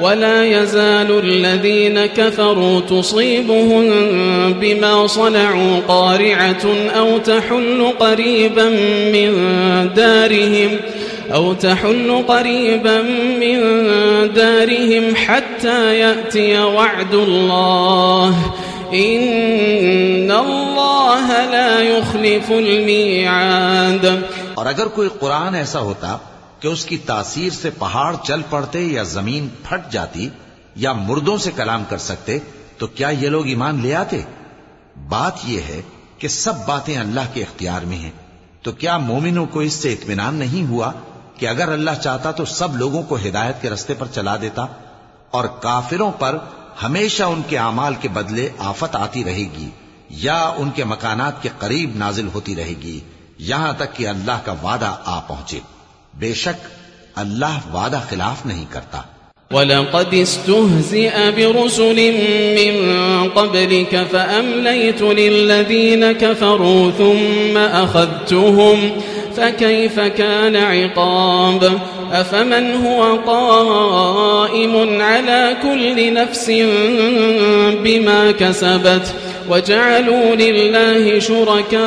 ولا يزال الذين كفروا تصيبهم بما صنعوا قارعة أو تحل قريبا من دارهم أو تحل قريبا من دارهم حتى يأتي وعد الله إن الله لا يخلف الميعاد. اور اگر کوئی قرآن ایسا ہوتا کہ اس کی تاثیر سے پہاڑ چل پڑتے یا زمین پھٹ جاتی یا مردوں سے کلام کر سکتے، تو کیا یہ لوگ ایمان لے آتے؟ بات یہ ہے کہ سب باتیں اللہ کے اختیار میں ہیں۔ تو کیا مومنوں کو اس سے اطمینان نہیں ہوا کہ اگر اللہ چاہتا تو سب لوگوں کو ہدایت کے رستے پر چلا دیتا؟ اور کافروں پر ہمیشہ ان کے اعمال کے بدلے آفت آتی رہے گی یا ان کے مکانات کے قریب نازل ہوتی رہے گی، یہاں تک کہ اللہ کا وعدہ آ پہنچے۔ بے شک اللہ وعدہ خلاف نہیں کرتا۔ ولقد استهزئ برسل من قبلك فأمليت للذين كفروا ثم أخذتهم، فكيف كان عقاب؟ أفمن هو قائم على كل نفس بما كسبت؟ وجعلوا لله شركاء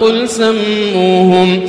قل سموهم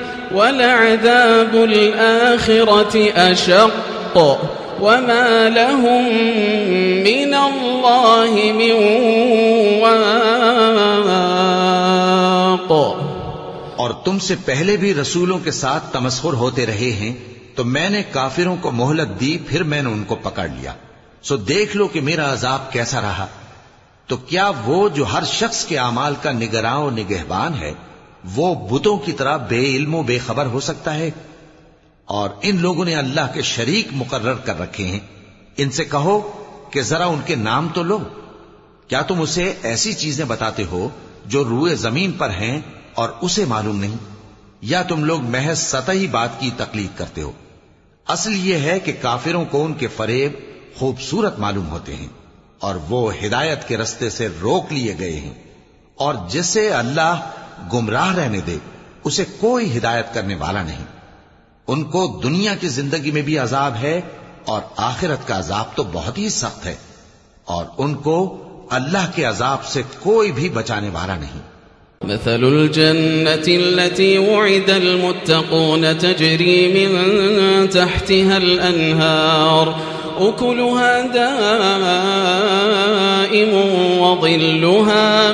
ولعذاب الآخرة أشق. وما لهم من الله من واق. اور تم سے پہلے بھی رسولوں کے ساتھ تمسخر ہوتے رہے ہیں، تو میں نے کافروں کو مہلت دی، پھر میں نے ان کو پکڑ لیا۔ سو دیکھ لو کہ میرا عذاب کیسا رہا۔ تو کیا وہ جو ہر شخص کے اعمال کا نگراں و نگہبان ہے وہ بتوں کی طرح بے علم و بے خبر ہو سکتا ہے اور ان لوگوں نے اللہ کے شریک مقرر کر رکھے ہیں۔ ان سے کہو کہ ذرا ان کے نام تو لو۔ کیا تم اسے ایسی چیزیں بتاتے ہو جو روئے زمین پر ہیں اور اسے معلوم نہیں؟ یا تم لوگ محض سطحی بات کی تقلید کرتے ہو؟ اصل یہ ہے کہ کافروں کو ان کے فریب خوبصورت معلوم ہوتے ہیں اور وہ ہدایت کے رستے سے روک لیے گئے ہیں۔ اور جسے اللہ گمراہ رہنے دے، اسے کوئی ہدایت کرنے والا نہیں۔ ان کو دنیا کی زندگی میں بھی عذاب ہے اور آخرت کا عذاب تو بہت ہی سخت ہے۔ اور ان کو اللہ کے عذاب سے کوئی بھی بچانے والا نہیں۔ مثل الجنة التي وعد المتقون تجري من تحتها الأنهار، أكلها دائم وظلها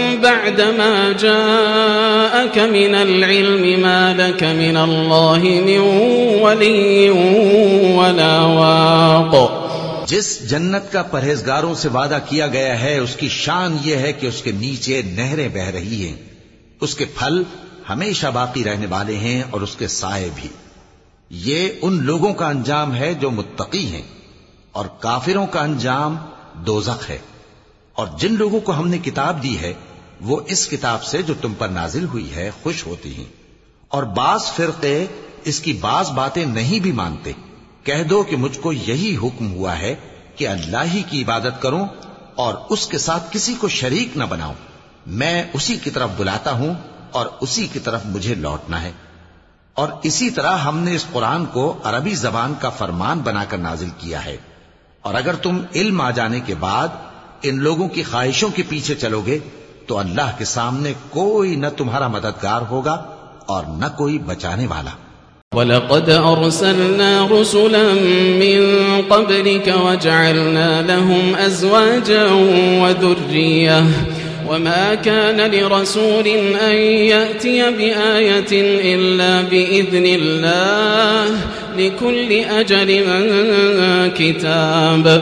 بعدما جاءك من العلم ما لك من الله من ولي ولا واق. جس جنت کا پرہیزگاروں سے وعدہ کیا گیا ہے، اس کی شان یہ ہے کہ اس کے نیچے نہریں بہ رہی ہیں۔ اس کے پھل ہمیشہ باقی رہنے والے ہیں اور اس کے سائے بھی۔ یہ ان لوگوں کا انجام ہے جو متقی ہیں۔ اور کافروں کا انجام دوزخ ہے۔ اور جن لوگوں کو ہم نے کتاب دی ہے وہ اس کتاب سے جو تم پر نازل ہوئی ہے خوش ہوتی ہیں۔ اور بعض فرقے اس کی بعض باتیں نہیں بھی مانتے۔ کہہ دو کہ مجھ کو یہی حکم ہوا ہے کہ اللہ ہی کی عبادت کروں اور اس کے ساتھ کسی کو شریک نہ بناؤں۔ میں اسی کی طرف بلاتا ہوں اور اسی کی طرف مجھے لوٹنا ہے۔ اور اسی طرح ہم نے اس قرآن کو عربی زبان کا فرمان بنا کر نازل کیا ہے۔ اور اگر تم علم آ جانے کے بعد ان لوگوں کی خواہشوں کے پیچھے چلو گے تو اللہ کے سامنے کوئی نہ تمہارا مددگار ہوگا اور نہ کوئی بچانے والا۔ وَلَقَدْ أَرْسَلْنَا رُسُلًا مِّن قَبْلِكَ وَجَعَلْنَا لَهُمْ أَزْوَاجًا وَذُرِّيَّةً وما كان لرسول أن يأتي بآية إلا بإذن الله لكل أجل كتاب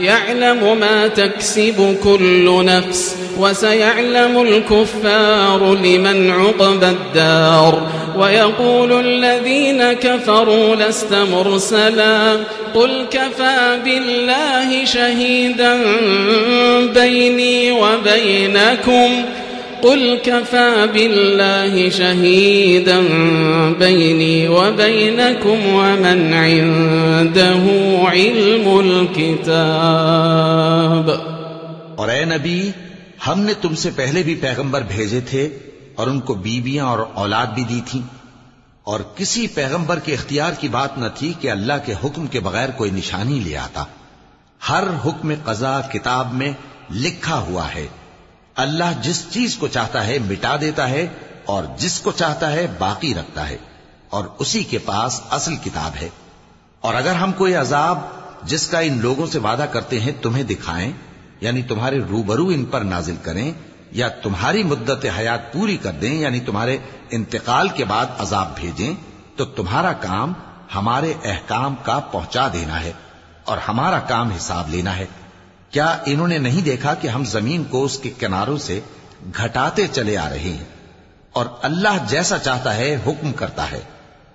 يعلم ما تكسب كل نفس وسيعلم الكفار لمن عقب الدار ويقول الذين كفروا لست مرسلا قل كفى بالله شهيدا بيني وبينكم قل كفى بالله شهيدا بيني وبينكم ومن عنده علم الكتاب اور اے نبی، ہم نے تم سے پہلے بھی پیغمبر بھیجے تھے اور ان کو بیویاں اور اولاد بھی دی تھی اور کسی پیغمبر کے اختیار کی بات نہ تھی کہ اللہ کے حکم کے بغیر کوئی نشانی لے آتا۔ ہر حکم قضا کتاب میں لکھا ہوا ہے۔ اللہ جس چیز کو چاہتا ہے مٹا دیتا ہے اور جس کو چاہتا ہے باقی رکھتا ہے، اور اسی کے پاس اصل کتاب ہے۔ اور اگر ہم کوئی عذاب جس کا ان لوگوں سے وعدہ کرتے ہیں تمہیں دکھائیں یعنی تمہارے روبرو ان پر نازل کریں، یا تمہاری مدت حیات پوری کر دیں یعنی تمہارے انتقال کے بعد عذاب بھیجیں، تو تمہارا کام ہمارے احکام کا پہنچا دینا ہے اور ہمارا کام حساب لینا ہے۔ کیا انہوں نے نہیں دیکھا کہ ہم زمین کو اس کے کناروں سے گھٹاتے چلے آ رہے ہیں؟ اور اللہ جیسا چاہتا ہے حکم کرتا ہے۔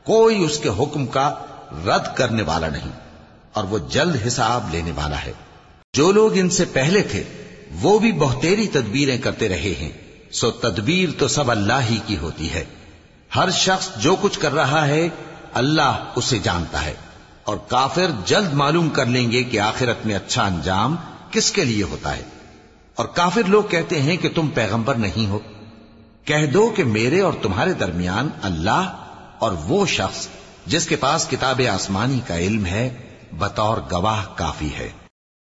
کوئی اس کے حکم کا رد کرنے والا نہیں، اور وہ جلد حساب لینے والا ہے۔ جو لوگ ان سے پہلے تھے، وہ بھی بہتری تدبیریں کرتے رہے ہیں۔ سو تدبیر تو سب اللہ ہی کی ہوتی ہے۔ ہر شخص جو کچھ کر رہا ہے، اللہ اسے جانتا ہے۔ اور کافر جلد معلوم کر لیں گے کہ آخرت میں اچھا انجام کس کے لیے ہوتا ہے؟ اور کافر لوگ کہتے ہیں کہ تم پیغمبر نہیں ہو۔ کہہ دو کہ میرے اور تمہارے درمیان اللہ اور وہ شخص جس کے پاس کتاب آسمانی کا علم ہے، بطور گواہ کافی ہے۔